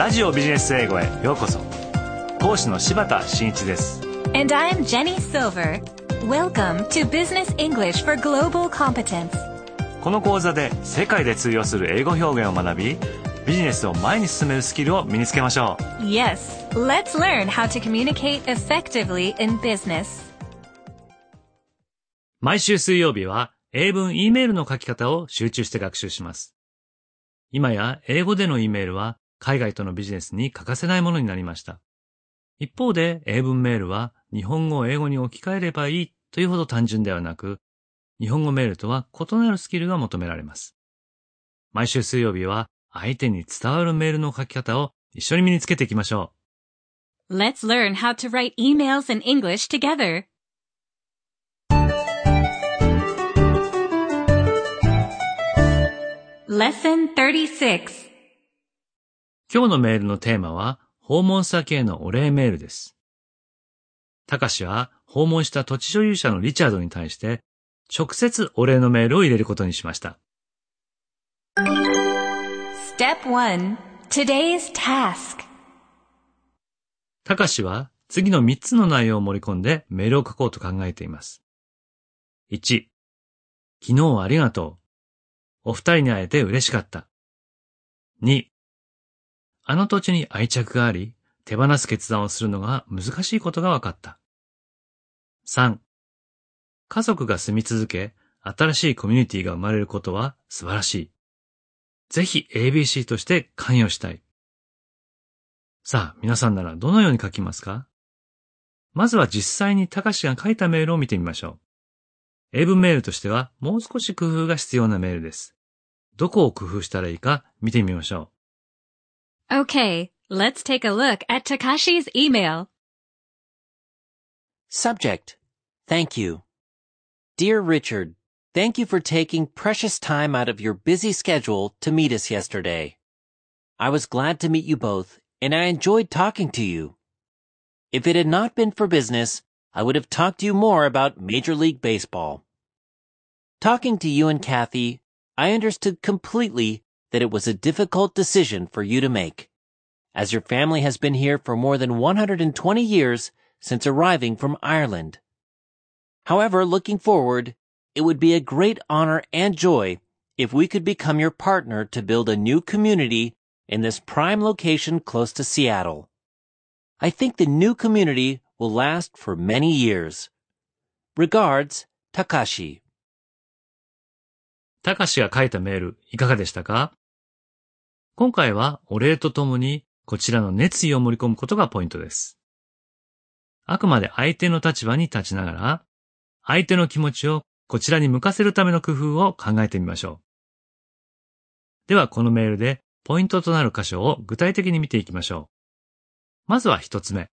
ラジオビジネス英語へようこそ講師の柴田真一です And I'm Jenny Silver. Welcome to Business English for Global Competence. この講座で世界で通用する英語表現を学びビジネスを前に進めるスキルを身につけましょう Yes, let's learn how to communicate effectively in business. 毎週水曜日は英文 E メールの書き方を集中して学習します今や英語での E メールは海外とのビジネスに欠かせないものになりました一方で英文メールは日本語を英語に置き換えればいいというほど単純ではなく、日本語メールとは異なるスキルが求められます。毎週水曜日は相手に伝わるメールの書き方を一緒に身につけていきましょう Let's learn how to write emails in English together. Lesson 36. う。今日のメールのテーマは訪問先へのお礼メールです。たかしは訪問した土地所有者のリチャードに対して直接お礼のメールを入れることにしました。Step 1. Today's task. たかしは次の3つの内容を盛り込んでメールを書こうと考えています。1、昨日はありがとう。お二人に会えて嬉しかった。2、あの土地に愛着があり、手放す決断をするのが難しいことが分かった。3、家族が住み続け、新しいコミュニティが生まれることは素晴らしい。ぜひ ABC として関与したい。さあ、皆さんならどのように書きますか？まずは実際にたかしが書いたメールを見てみましょう。英文メールとしてはもう少し工夫が必要なメールです。どこを工夫したらいいか見てみましょう Okay, let's take a look at Takashi's email. Subject. Thank you. Dear Richard, thank you for taking precious time out of your busy schedule to meet us yesterday. I was glad to meet you both, and I enjoyed talking to you. If it had not been for business, I would have talked to you more about Major League Baseball. Talking to you and Kathy, I understood completely that it was a difficult decision for you to make, as your family has been here for more than 120 years since arriving from Ireland. However, looking forward, it would be a great honor and joy if we could become your partner to build a new community in this prime location close to Seattle. I think the new community will last for many years. Regards, Takashi. う。たかしが書いたメールいかがでしたか 今回はお礼とともにこちらの熱意を盛り込むことがポイントです。あくまで相手の立場に立ちながら、相手の気持ちをこちらに向かせるための工夫を考えてみましょう。ではこのメールでポイントとなる箇所を具体的に見ていきましょう。まずは一つ目。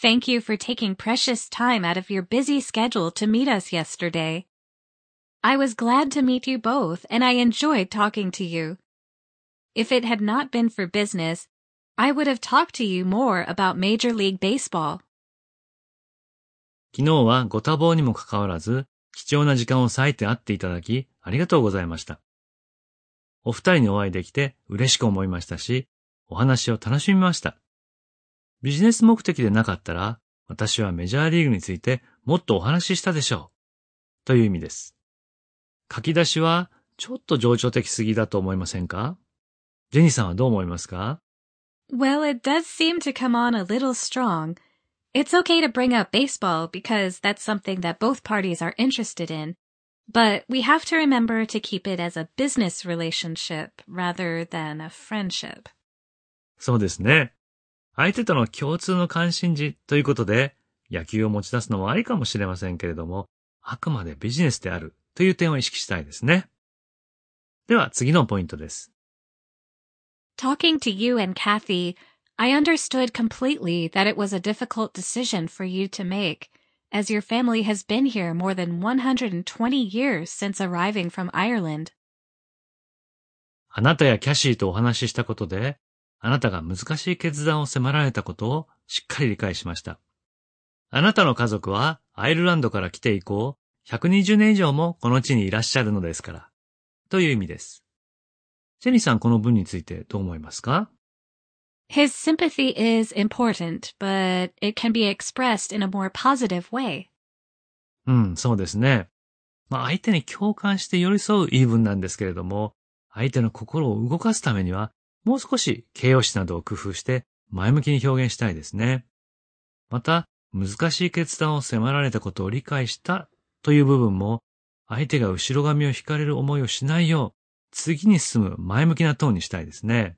Thank you for taking precious time out of your busy schedule to meet us yesterday. I was glad to meet you both, and I enjoyed talking to you. If it had not been for business, I would have talked to you more about Major League Baseball. 昨日はご多忙にもかかわらず、貴重な時間を割いて会っていただき、ありがとうございました。お二人にお会いできて嬉しく思いましたし、お話を楽しみました。ビジネス目的でなかったら、私はメジャーリーグについてもっとお話ししたでしょう。という意味です。書き出しは、ちょっと情緒的すぎだと思いませんか？ジェニーさんはどう思いますか Well, it does seem to come on a little strong. It's okay to bring up baseball because that's something that both parties are interested in. But we have to remember to keep it as a business relationship rather than a friendship. そうですね。相手との共通の関心事ということで、野球を持ち出すのもありかもしれませんけれども、あくまでビジネスであるという点を意識したいですね。では次のポイントです。Talking to you and Kathy, I understood completely that it was a difficult decision for you to make, as your family has been here more than 120 years since arriving from Ireland. あなたやキャシーとお話ししたことで、あなたが難しい決断を迫られたことをしっかり理解しました。あなたの家族はアイルランドから来て以降、120年以上もこの地にいらっしゃるのですから。という意味です。ジェニーさんこの文についてどう思いますか？His sympathy is important, but it can be expressed in a more positive way. うん、そうですね。まあ相手に共感して寄り添う言い分なんですけれども、相手の心を動かすためには、もう少し形容詞などを工夫して前向きに表現したいですね。また、難しい決断を迫られたことを理解したという部分も、相手が後ろ髪を引かれる思いをしないよう、次に進む前向きなトーンにしたいですね。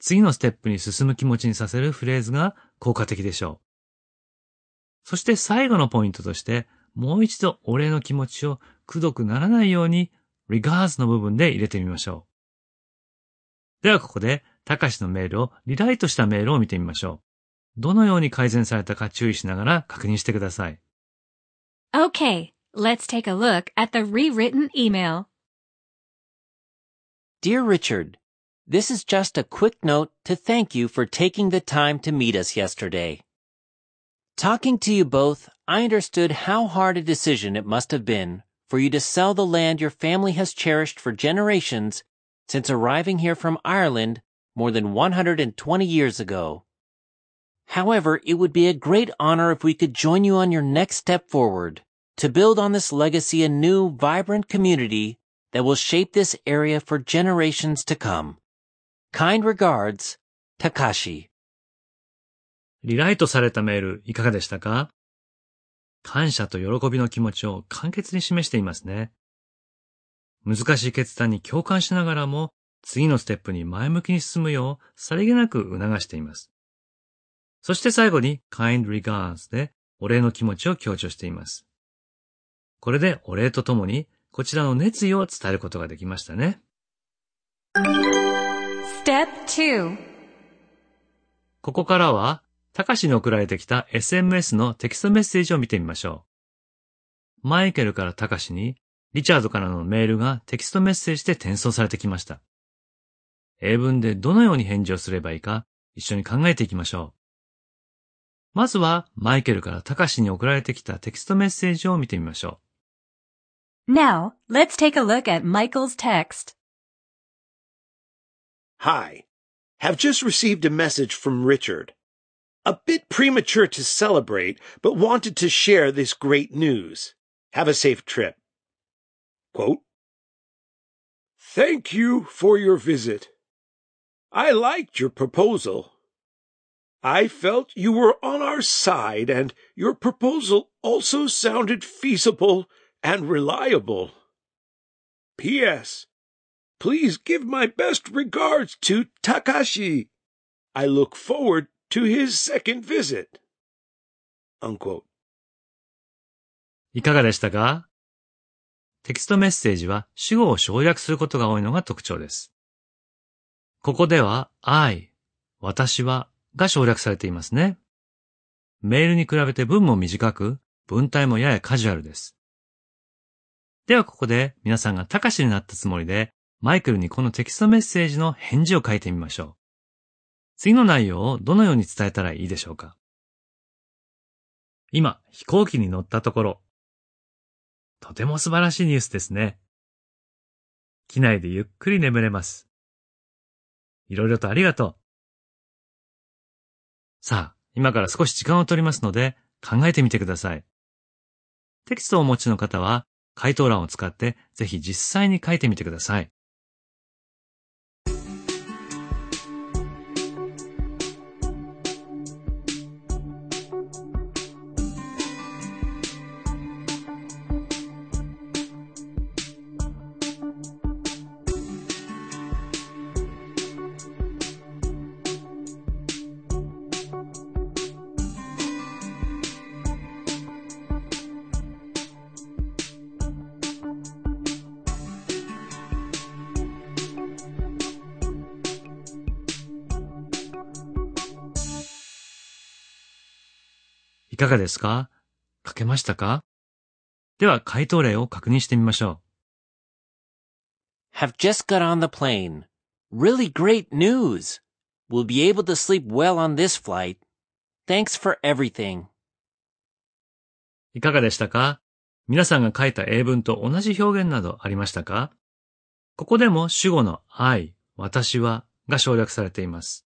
次のステップに進む気持ちにさせるフレーズが効果的でしょう。そして最後のポイントとして、もう一度お礼の気持ちをくどくならないように regards の部分で入れてみましょう。ではここで、たかしのメールをリライトしたメールを見てみましょう。どのように改善されたか注意しながら確認してください。Okay, let's take a look at the rewritten email. Dear Richard, this is just a quick note to thank you for taking the time to meet us yesterday. Talking to you both, I understood how hard a decision it must have been for you to sell the land your family has cherished for generations since arriving here from Ireland more than 120 years ago. However, it would be a great honor if we could join you on your next step forward to build on this legacy a new, vibrant community that will shape this area for generations to come. Kind regards, Takashi. リライトされたメールいかがでしたか？感謝と喜びの気持ちを簡潔に示していますね。難しい決断に共感しながらも、次のステップに前向きに進むよう、さりげなく促しています。そして最後に kind regards でお礼の気持ちを強調しています。これでお礼とともに、こちらの熱意を伝えることができましたね。Step 2. ここからは、たかしに送られてきた SMS のテキストメッセージを見てみましょう。マイケルからたかしに、リチャードからのメールがテキストメッセージで転送されてきました。英文でどのように返事をすればいいか、一緒に考えていきましょう。まずは、マイケルからたかしに送られてきたテキストメッセージを見てみましょ Now, let's take a look at Michael's text. Hi. Have just received a message from Richard. A bit premature to celebrate, but wanted to share this great news. Have a safe trip. Quote Thank you for your visit. I liked your proposal. I felt you were on our side, and your proposal also sounded feasible and reliable. P.S. Please give my best regards to Takashi. I look forward to his second visit. Unquote. いかがでしたかテキストメッセージは主語を省略することが多いのが特徴です。ここでは I、私はが省略されていますね。メールに比べて文も短く、文体もややカジュアルです。ではここで皆さんが高しになったつもりで、マイケルにこのテキストメッセージの返事を書いてみましょう。次の内容をどのように伝えたらいいでしょうか今、飛行機に乗ったところ。とても素晴らしいニュースですね。機内でゆっくり眠れます。いろいろとありがとう。さあ、今から少し時間を取りますので考えてみてください。テキストをお持ちの方は回答欄を使ってぜひ実際に書いてみてください。いかがですか書けましたかでは回答例を確認してみましょ Have just got on the plane. Really great news. We'll be able to sleep well on this flight. Thanks for everything. う。いかがでしたか皆さんが書いた英文と同じ表現などありましたかここでも主語の I、私はが省略されています。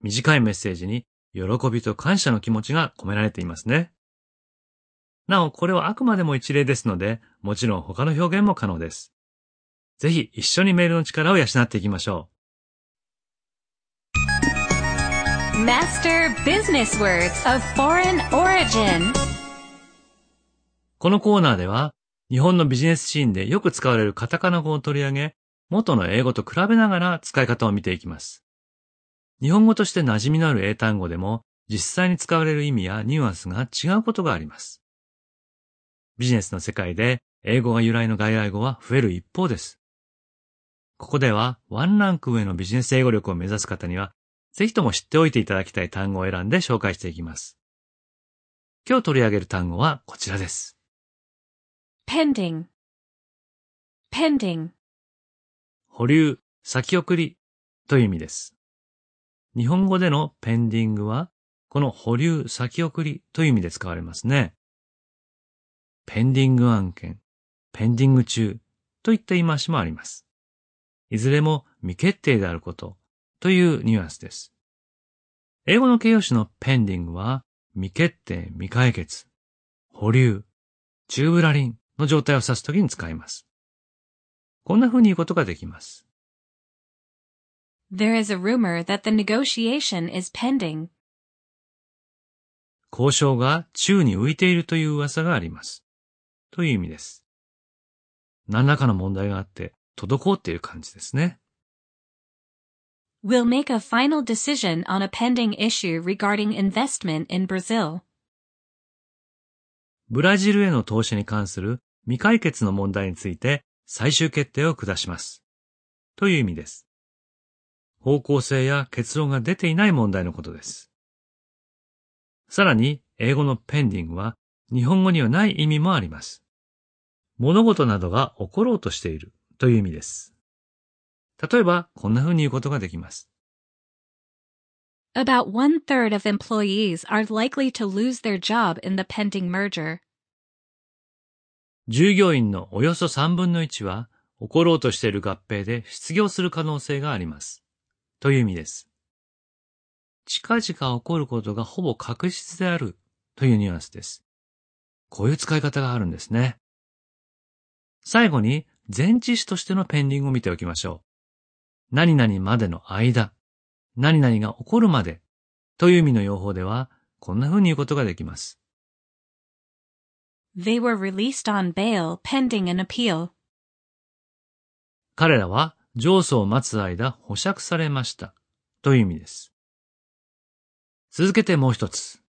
短いメッセージに喜びと感謝の気持ちが込められていますね。なお、これはあくまでも一例ですので、もちろん他の表現も可能です。ぜひ一緒にメールの力を養っていきましょう。Master Business Words of Foreign Origin このコーナーでは、日本のビジネスシーンでよく使われるカタカナ語を取り上げ、元の英語と比べながら使い方を見ていきます。日本語として馴染みのある英単語でも、実際に使われる意味やニュアンスが違うことがあります。ビジネスの世界で英語が由来の外来語は増える一方です。ここではワンランク上のビジネス英語力を目指す方には、ぜひとも知っておいていただきたい単語を選んで紹介していきます。今日取り上げる単語はこちらです。pending pending 保留、先送りという意味です。日本語でのペンディングは、この保留、先送りという意味で使われますね。ペンディング案件、ペンディング中といった言い回しもあります。いずれも未決定であることというニュアンスです。英語の形容詞のペンディングは未決定、未解決、保留、チューブラリンの状態を指すときに使います。こんな風に言うことができます。There is a rumor that the negotiation is pending. 交渉が宙に浮いているという噂があります。という意味です。何らかの問題があって滞っている感じですね。We'll make a final decision on a pending issue regarding investment in Brazil. ブラジルへの投資に関する未解決の問題について最終決定を下します。という意味です。方向性や結論が出ていない問題のことです。さらに、英語のペンディングは日本語にはない意味もあります。物事などが起ころうとしているという意味です。例えば、こんな風に言うことができます。About one third of employees are likely to lose their job in the pending merger. 従業員のおよそ3分の1は起ころうとしている合併で失業する可能性があります。という意味です。近々起こることがほぼ確実であるというニュアンスです。こういう使い方があるんですね。最後に前置詞としてのペンディングを見ておきましょう。何々までの間、何々が起こるまでという意味の用法では、こんな風に言うことができます。They were released on bail pending an appeal. 彼らは上訴を待つ間保釈されましたという意味です。続けてもう一つ。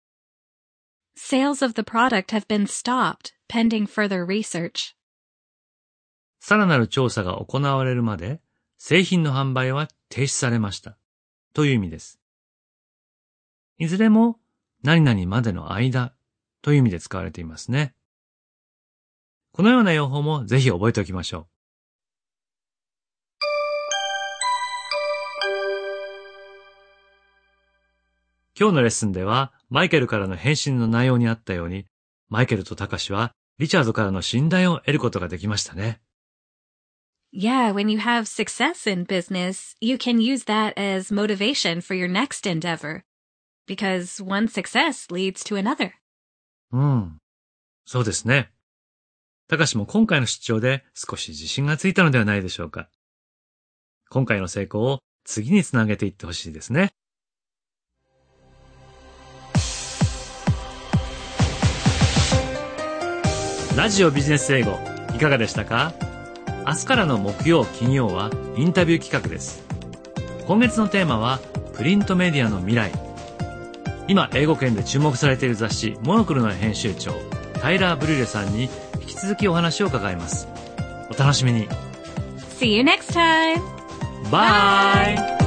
Sales of the product have been stopped pending further research. さらなる調査が行われるまで製品の販売は停止されましたという意味です。いずれも何々までの間という意味で使われていますね。このような用法もぜひ覚えておきましょう。今日のレッスンでは、マイケルからの返信の内容にあったように、マイケルとタカシは、リチャードからの信頼を得ることができましたね。Yeah, when you have success in business, you can use that as motivation for your next endeavor. Because one success leads to another. うん。そうですね。たかしも今回の出張で少し自信がついたのではないでしょうか。今回の成功を次につなげていってほしいですね。ラジオビジネス英語いかがでしたか？明日からの木曜金曜はインタビュー企画です今月のテーマはプリントメディアの未来今英語圏で注目されている雑誌モノクルの編集長タイラー・ブリュレさんに引き続きお話を伺います。お楽しみに。See you next time! Bye!